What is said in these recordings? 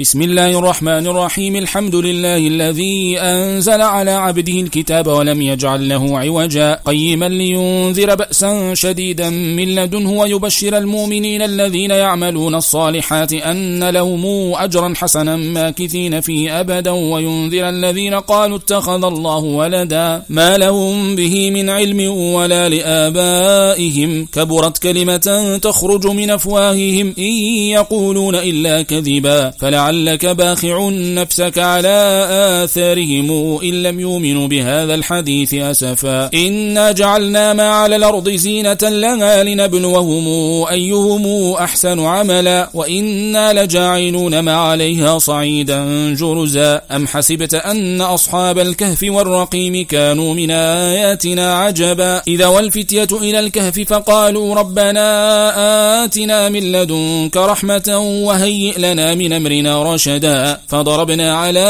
بسم الله الرحمن الرحيم. الحمد لله الذي أنزل على عبده الكتاب ولم يجعل له عوجا. قيما لينذر بأسا شديدا من لدنه ويبشر المؤمنين الذين يعملون الصالحات أن لهم أجرا حسنا ماكثين فيه أبدا. وينذر الذين قالوا اتخذ الله ولدا ما لهم به من علم ولا لآبائهم. كبرت كلمة تخرج من أفواههم إن يقولون إلا كذبا. فلا لعلك باخع نفسك على آثارهم إن لم يؤمنوا بهذا الحديث أسفا. إنا جعلنا ما على الأرض زينة لها لنبلوهم أيهم أحسن عملا. وإنا لجاعلون ما عليها صعيدا جرزا. أم حسبت أن أصحاب الكهف والرقيم كانوا من آياتنا عجبا؟ إذا والفتية إلى الكهف فقالوا ربنا آتنا من لدنك رحمة وهيئ لنا من أمرنا رشدا فضربنا على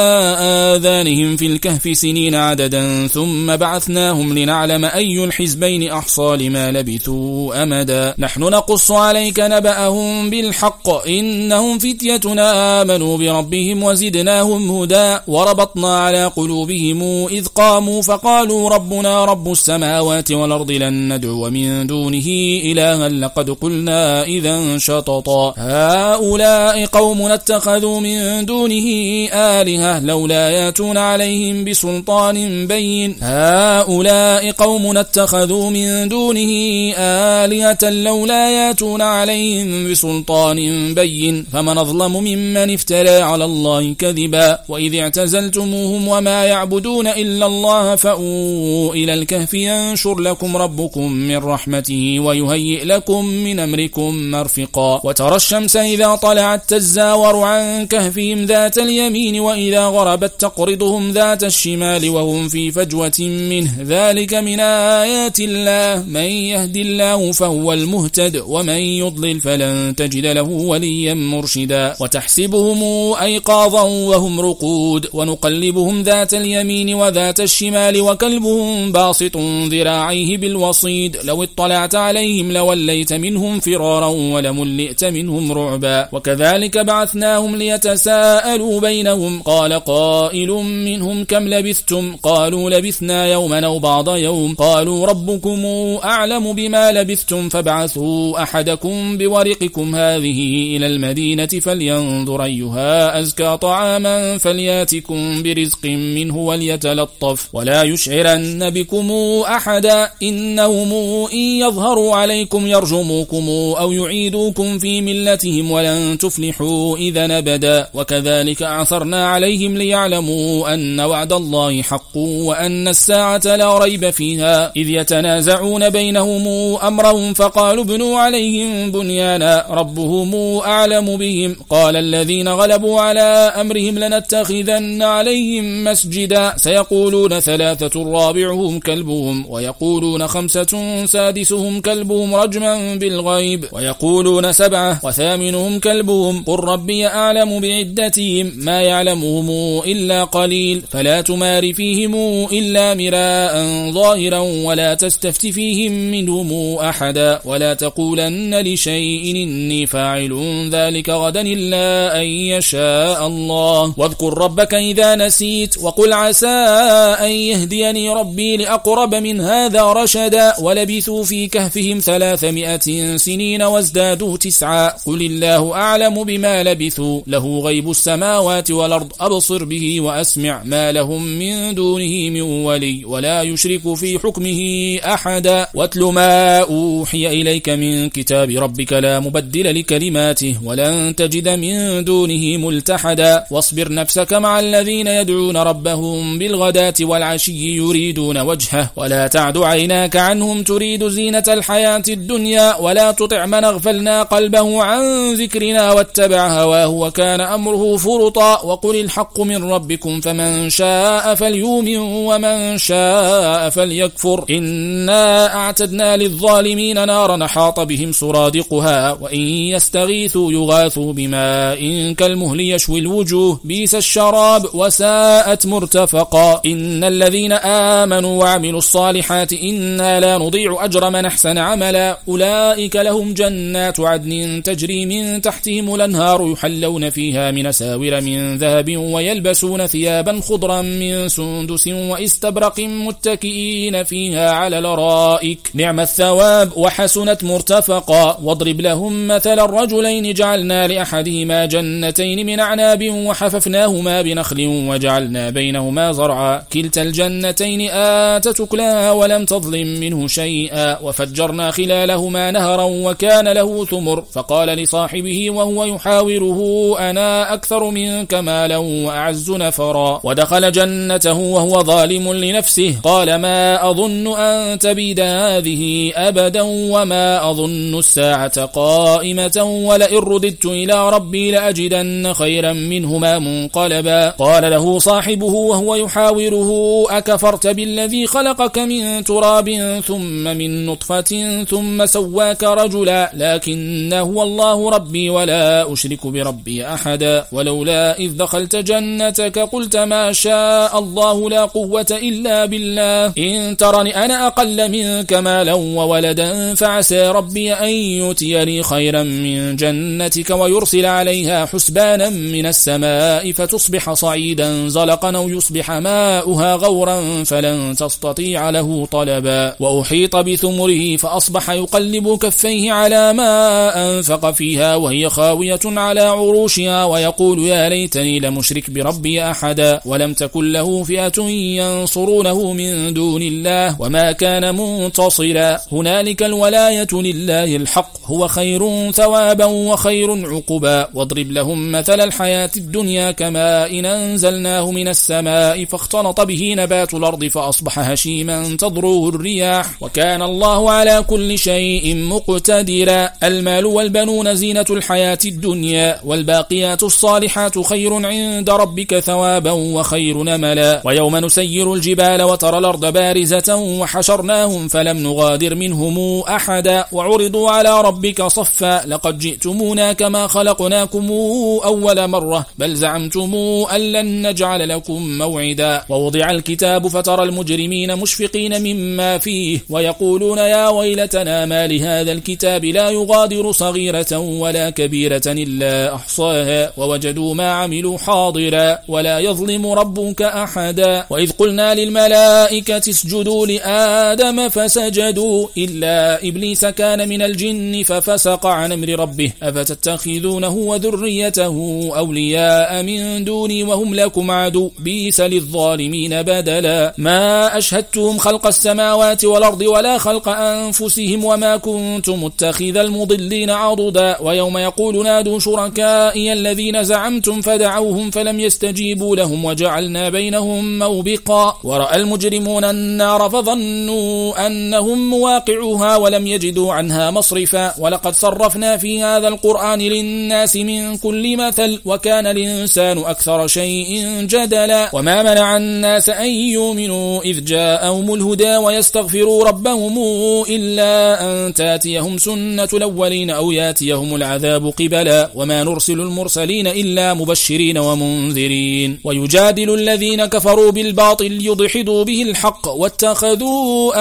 آذانهم في الكهف سنين عددا ثم بعثناهم لنعلم أي الحزبين أحصى لما لبثوا أمدا. نحن نقص عليك نبأهم بالحق. إنهم فتيتنا آمنوا بربهم وزدناهم هدى وربطنا على قلوبهم إذ قاموا فقالوا ربنا رب السماوات والأرض لن ندعو من دونه إلها لقد قلنا إذا شططا. هؤلاء قوم اتخذوا من دونه آلهة لولا ياتون عليهم بسلطان بين. هؤلاء قوم اتخذوا من دونه آلهة لولا ياتون عليهم بسلطان بين. فمن أظلم ممن افترى على الله كذبا. وإذ اعتزلتموهم وما يعبدون إلا الله فأووا إلى الكهف ينشر لكم ربكم من رحمته ويهيئ لكم من أمركم مرفقا. وترى الشمس إذا طلعت تزاور عن كهفهم ذات اليمين وإذا غربت تقرضهم ذات الشمال وهم في فجوة منه. ذلك من آيات الله. من يهد الله فهو المهتد ومن يضلل فلن تجد له وليا مرشدا. وتحسبهم أيقاظا وهم رقود. ونقلبهم ذات اليمين وذات الشمال وكلبهم باسط ذراعيه بالوصيد. لو اطلعت عليهم لوليت منهم فرارا ولملئت منهم رعبا. وكذلك بعثناهم لي يتساءلوا بينهم؟ قال قائل منهم كم لبثتم؟ قالوا لبثنا يوما أو بعض يوم. قالوا ربكم أعلم بما لبثتم فابعثوا أحدكم بورقكم هذه إلى المدينة فلينظر أيها أزكى طعاما فلياتكم برزق منه وليتلطف. ولا يشعرن بكم أحدا إنهم إن يظهروا عليكم يرجموكم أو يعيدوكم في ملتهم ولن تفلحوا إذا نبدا هدى وكذلك أعثرنا عليهم ليعلموا أن وعد الله حق وأن الساعة لا ريب فيها. إذ يتنازعون بينهم أمرهم فقالوا ابنوا عليهم بنيانا ربهم أعلم بهم. قال الذين غلبوا على أمرهم لنتخذن عليهم مسجدا. سيقولون ثلاثة رابعهم كلبهم ويقولون خمسة سادسهم كلبهم رجما بالغيب ويقولون سبعة وثامنهم كلبهم. قل ربي أعلم بعدتهم ما يعلمهم إلا قليل فلا تمار فيهم إلا مراء ظاهرا ولا تستفت فيهم منهم أحدا ولا تقولن لشيء إني فاعل ذلك غدا إلا أن يشاء الله. واذكر ربك إذا نسيت وقل عسى أن يهديني ربي لأقرب من هذا رشدا. ولبثوا في كهفهم ثلاثمائة سنين وازدادوا تسعا. قل الله أعلم بما لبثوا. له غيب السماوات والأرض أبصر به وأسمع ما لهم من دونه من ولي ولا يشرك في حكمه أحدا. واتل ما أوحي إليك من كتاب ربك لا مبدل لكلماته ولن تجد من دونه ملتحدا. واصبر نفسك مع الذين يدعون ربهم بالغداة والعشي يريدون وجهه ولا تعد عيناك عنهم تريد زينة الحياة الدنيا ولا تطع من أغفلنا قلبه عن ذكرنا واتبع هواه وكان كان أمره فرطا وقل الحق من ربكم فمن شاء فليؤمن ومن شاء فليكفر. إنا أعتدنا للظالمين نارا نحاط بهم سرادقها وإن يستغيثوا يغاثوا بماء كالمهل يشوي الوجوه بيس الشراب وساءت مرتفقا. إن الذين آمنوا وعملوا الصالحات إنا لا نضيع أجر من أحسن عملا. أولئك لهم جنات عدن تجري من تحتهم الأنهار يحلون فيها من ساور من ذهب ويلبسون ثيابا خضرا من سندس واستبرق متكئين فيها على الأرائك. نعم الثواب وحسنت مرتفقا. واضرب لهم مثل الرجلين جعلنا لأحدهما جنتين من أعناب وحففناهما بنخل وجعلنا بينهما زرعا. كلتا الجنتين آتت أكلها ولم تظلم منه شيئا. وفجرنا خلالهما نهرا وكان له ثمر. فقال لصاحبه وهو يحاوره أنا أكثر منك مالا وأعز نفرا. ودخل جنته وهو ظالم لنفسه. قال ما أظن أن تبيد هذه أبدا وما أظن الساعة قائمة ولئن رددت إلى ربي لأجدن خيرا منهما منقلبا. قال له صاحبه وهو يحاوره أكفرت بالذي خلقك من تراب ثم من نطفة ثم سواك رجلا لكن هو الله ربي ولا أشرك بربي أحدا ولولا إذ دخلت جنتك قلت ما شاء الله لا قوة إلا بالله. إن ترني أنا أقل منك مالا وولدا فعسى ربي أن يؤتيني خيرا من جنتك ويرسل عليها حسبانا من السماء فتصبح صعيدا زلقا أو يصبح ماؤها غورا فلن تستطيع له طلبا. وأحيط بثمره فأصبح يقلب كفيه على ما أنفق فيها وهي خاوية على عروشها. ويقول يا ليتني لمشرك بربي أحدا ولم تكن له فئة ينصرونه من دون الله وما كان منتصرا. هنالك الولاية لله الحق هو خير ثوابا وخير عقبا. واضرب لهم مثل الحياة الدنيا كماء إن أنزلناه من السماء فاختلط به نبات الأرض فأصبح هشيما تضروه الرياح. وكان الله على كل شيء مقتدرا. المال والبنون زينة الحياة الدنيا والباقيات الصالحات خير عند ربك ثوابا وخير نملا. ويوم نسير الجبال وترى الأرض بارزة وحشرناهم فلم نغادر منهم أحدا. وعرضوا على ربك صفا لقد جئتمونا كما خلقناكم أول مرة بل زعمتم أن لن نجعل لكم موعدا. ووضع الكتاب فترى المجرمين مشفقين مما فيه ويقولون يا ويلتنا ما لهذا الكتاب لا يغادر صغيرة ولا كبيرة إلا أحصاها ووجدوا ما عملوا حاضرا ولا يظلم ربك أحدا. وإذ قلنا للملائكة اسجدوا لآدم فسجدوا إلا إبليس كان من الجن ففسق عن أمر ربه. أفتتخذونه وذريته أولياء من دوني وهم لكم عدو. بيس للظالمين بدلا. ما أشهدتهم خلق السماوات والأرض ولا خلق أنفسهم وما كنت متخذ المضلين عضدا. ويوم يقول نادوا شركائي الذين زعمتم فدعوهم فلم يستجيبوا لهم وجعلنا بينهم موبقا. ورأى المجرمون النار فظنوا أنهم مواقعوها ولم يجدوا عنها مصرفا. ولقد صرفنا في هذا القرآن للناس من كل مثل وكان الإنسان أكثر شيء جدلا. وما منع الناس أن يؤمنوا إذ جاءهم الهدى ويستغفروا ربهم إلا أن تاتيهم سنة الأولين أو ياتيهم العذاب قبلا. وما نرسل المرسلين إلا مبشرين ومنذرين. ويجادل الذين كفروا بالباطل يضحضوا به الحق واتخذوا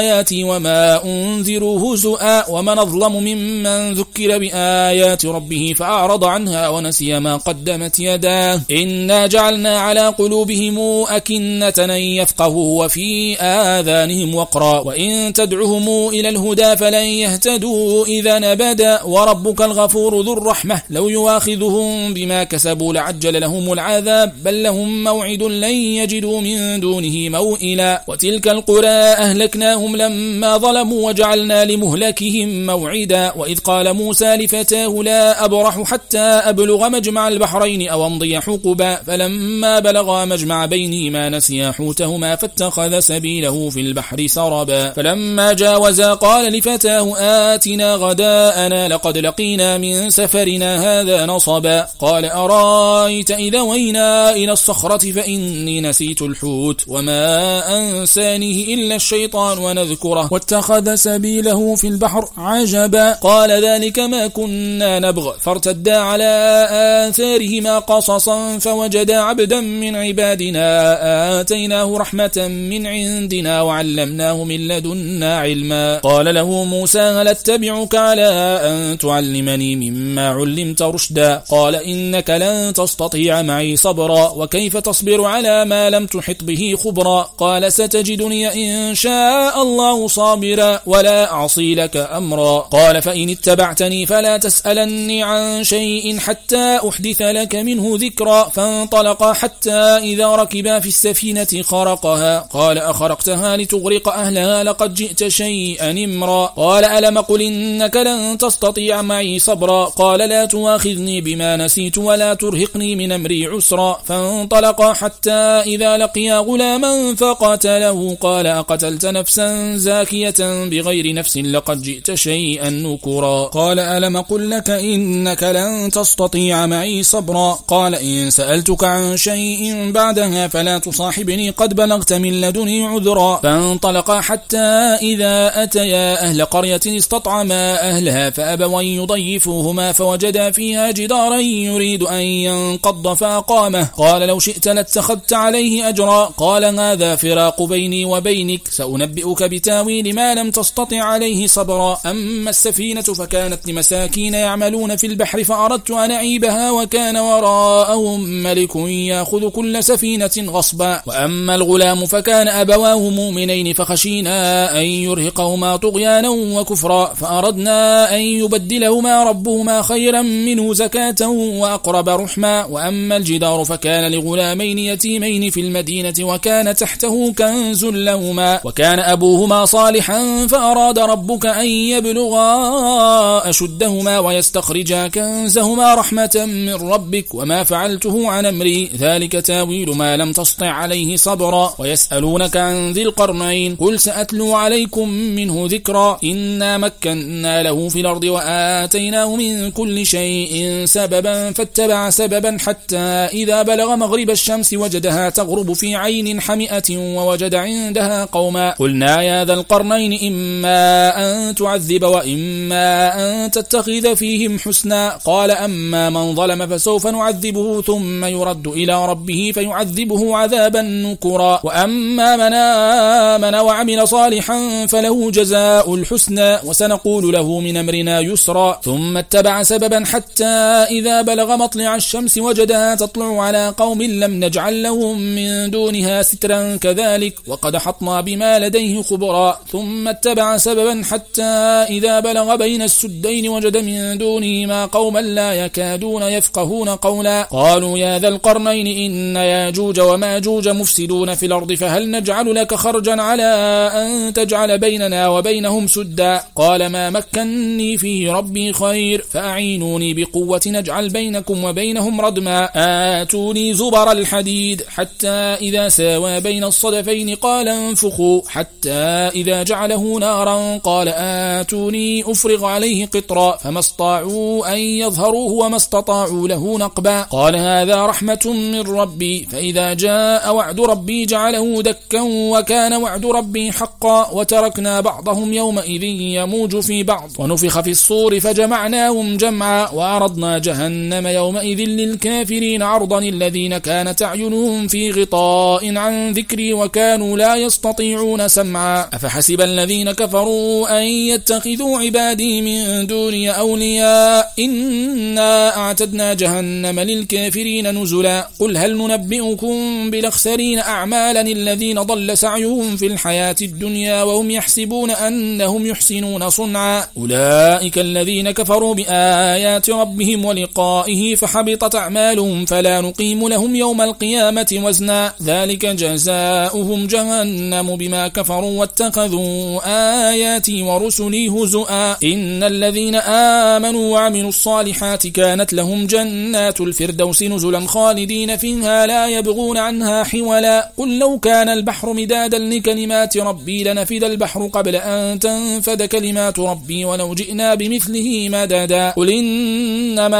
آياتي وما أنذروا هزؤا ومن أظلم ممن ذكر بآيات ربه فأعرض عنها ونسي ما قدمت يداه. إنا جعلنا على قلوبهم أكنة أن يفقهوا وفي آذانهم وقرا. وإن تدعهم إلى الهدى فلن يهتدوا. إذا نبدأ وربك الغفور ذو الرحمة. لو يواخذهم بما كسبوا لعجل لهم العذاب بل لهم موعد لن يجدوا من دونه موئلا. وتلك القرى أهلكناهم لما ظلموا وجعلنا لمهلكهم موعدا. وإذ قال موسى لفتاه لا أبرح حتى أبلغ مجمع البحرين أو أمضي حقبا. فلما بلغا مجمع بينهما نسيا حوتهما فاتخذ سبيله في البحر سربا. فلما جاوزا قال لفتاه آتنا غداءنا لقد لقينا من سفرنا هذا نصبا قال أرأيت إذا وينا إلى الصخرة فإني نسيت الحوت وما أنسانيه إلا الشيطان ونذكره. واتخذ سبيله في البحر عجبا. قال ذلك ما كنا نبغ. فارتدا على آثارهما قصصا فوجدا عبدا من عبادنا آتيناه رحمة من عندنا وعلمناه من لدنا علما. قال له موسى هل أتبعك على أن تعلمني مما علمت رشدا؟ قال إنك لن تستطيع معي صبرا وكيف تصبر على ما لم تحط به خبرا؟ قال ستجدني إن شاء الله صابرا ولا أعصي لك أمرا. قال فإن اتبعتني فلا تسألني عن شيء حتى أحدث لك منه ذكرا. فانطلقا حتى إذا ركبا في السفينة خرقها. قال أخرقتها لتغرق أهلها لقد جئت شيئا امرا. قال ألم قل إنك لن تستطيع معي صبرا؟ قال لا تواخذني بما نسيت ولا ترهقني من أمري عسرا. فانطلقا حتى إذا لقيا غلاما فقتله قال أقتلت نفسا زاكية بغير نفس لقد جئت شيئا نكرا. قال ألم قل لك إنك لن تستطيع معي صبرا؟ قال إن سألتك عن شيء بعدها فلا تصاحبني قد بلغت من لدني عذرا. فانطلقا حتى إذا أتيا أهل قرية استطعما أهلها فأبوا يضيفوهما فوجدا فيها جدارا يريد أن ينقض فأقامه. قال لو شئت لاتخذت عليه أجرا. قال هذا فراق بيني وبينك. سأنبئك بتاويل ما لم تستطع عليه صبرا. أما السفينة فكانت لمساكين يعملون في البحر فأردت أن أعيبها وكان وراءهم ملك يأخذ كل سفينة غصبا. وأما الغلام فكان أبواه مؤمنين فخشينا أن يرهقهما طغيانا وكفرا. فأردنا أن يبدلهما ربهما خيرا منه زكاة وأقرب رحما وأما الجدار فكان لغلامين يتيمين في المدينة وكان تحته كنز لهما وكان أبوهما صالحا فأراد ربك أن يبلغا أشدهما ويستخرجا كنزهما رحمة من ربك وما فعلته عن أمري. ذلك تاويل ما لم تسطع عليه صبرا. ويسألونك عن ذي القرنين قل سأتلو عليكم منه ذكرا. إنا مكنا له في الأرض وآتيناه من كل شيء سببا فاتبع سببا حتى إذا بلغ مغرب الشمس وجدها تغرب في عين حمئة ووجد عندها قوما. قلنا يا ذا القرنين إما أن تعذب وإما أن تتخذ فيهم حسنا. قال أما من ظلم فسوف نعذبه ثم يرد إلى ربه فيعذبه عذابا نكرا. وأما من آمن وعمل صالحا فله جزاء الحسنى وسنقول له من أمرنا يسرا. ثم اتبع سببا إذا بلغ مطلع الشمس وجدها تطلع على قوم لم نجعل لهم من دونها سترا كذلك وقد حطنا بما لديه خبرا ثم اتبع سببا حتى إذا بلغ بين السدين وجد من دونهما قوما لا يكادون يفقهون قولا. قالوا يا ذا القرنين إن ياجوج وماجوج مفسدون في الأرض فهل نجعل لك خرجا على أن تجعل بيننا وبينهم سدا؟ قال ما مكني فيه ربي خير فأعينوني بقوة نجعل بينكم وبينهم ردما. آتوني زبر الحديد حتى إذا ساوى بين الصدفين قال انفخوا. حتى إذا جعله نارا قال آتوني أفرغ عليه قطرا. فما استطاعوا أن يظهروه وما استطاعوا له نقبا. قال هذا رحمة من ربي. فإذا جاء وعد ربي جعله دكا وكان وعد ربي حقا. وتركنا بعضهم يومئذ يموج في بعض. ونفخ في الصور فجمعناهم جمعا. وأردنا جهنم يومئذ للكافرين عرضا الذين كانت أعينهم في غطاء عن ذكري وكانوا لا يستطيعون سمعا. أفحسب الذين كفروا أن يتخذوا عبادي من دوني أولياء؟ إنا أعتدنا جهنم للكافرين نزلا. قل هل ننبئكم بالأخسرين أعمالا الذين ضل سعيهم في الحياة الدنيا وهم يحسبون أنهم يحسنون صنعا؟ أولئك الذين كفروا بآيات ربهم ولقائه فحبطت أعمالهم فلا نقيم لهم يوم القيامة وزنا. ذلك جزاؤهم جهنم بما كفروا واتخذوا آياتي ورسلي هزؤا. إن الذين آمنوا وعملوا الصالحات كانت لهم جنات الفردوس نزلا خالدين فيها لا يبغون عنها حولا. قل لو كان البحر مدادا لكلمات ربي لنفد البحر قبل أن تنفد كلمات ربي ولو جئنا بمثله مددا. قل إنما